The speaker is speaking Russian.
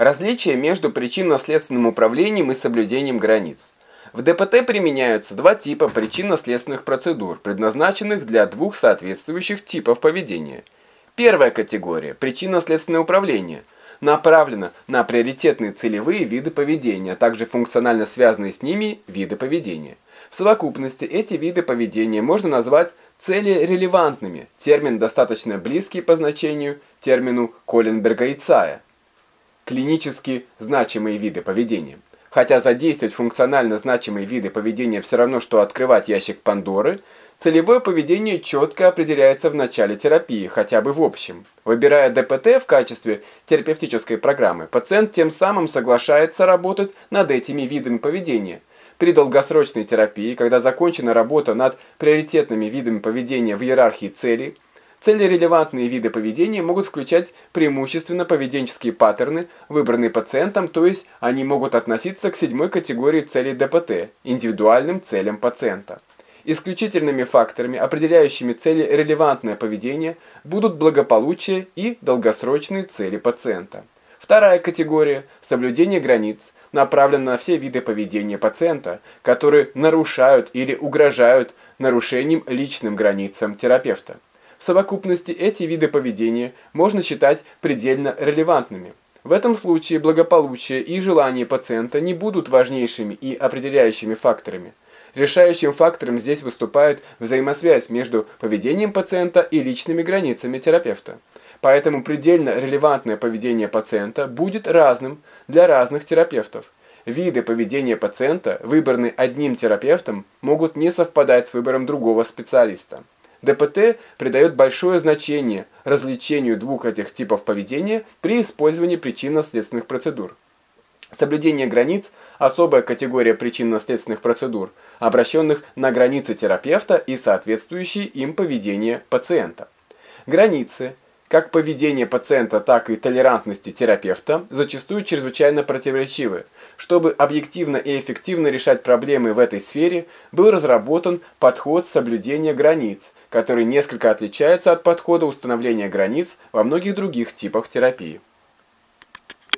Различие между причинно-следственным управлением и соблюдением границ. В ДПТ применяются два типа причинно-следственных процедур, предназначенных для двух соответствующих типов поведения. Первая категория – причинно-следственное управление – направлена на приоритетные целевые виды поведения, а также функционально связанные с ними виды поведения. В совокупности эти виды поведения можно назвать цели термин достаточно близкий по значению термину Коленберга и Цая. Клинически значимые виды поведения. Хотя задействовать функционально значимые виды поведения все равно, что открывать ящик Пандоры, целевое поведение четко определяется в начале терапии, хотя бы в общем. Выбирая ДПТ в качестве терапевтической программы, пациент тем самым соглашается работать над этими видами поведения. При долгосрочной терапии, когда закончена работа над приоритетными видами поведения в иерархии целей, Целерелевантные виды поведения могут включать преимущественно поведенческие паттерны, выбранные пациентом, то есть они могут относиться к седьмой категории целей ДПТ – индивидуальным целям пациента. Исключительными факторами, определяющими цели релевантное поведение, будут благополучие и долгосрочные цели пациента. Вторая категория – соблюдение границ, направлена на все виды поведения пациента, которые нарушают или угрожают нарушением личным границам терапевта. В совокупности эти виды поведения можно считать предельно релевантными. В этом случае благополучие и желание пациента не будут важнейшими и определяющими факторами. Решающим фактором здесь выступает взаимосвязь между поведением пациента и личными границами терапевта. Поэтому предельно релевантное поведение пациента будет разным для разных терапевтов. Виды поведения пациента, выбранные одним терапевтом, могут не совпадать с выбором другого специалиста. ДПТ придает большое значение развлечению двух этих типов поведения при использовании причинно-следственных процедур. Соблюдение границ – особая категория причинно-следственных процедур, обращенных на границы терапевта и соответствующие им поведение пациента. Границы, как поведение пациента, так и толерантности терапевта, зачастую чрезвычайно противоречивы. Чтобы объективно и эффективно решать проблемы в этой сфере, был разработан подход соблюдения границ – который несколько отличается от подхода установления границ во многих других типах терапии.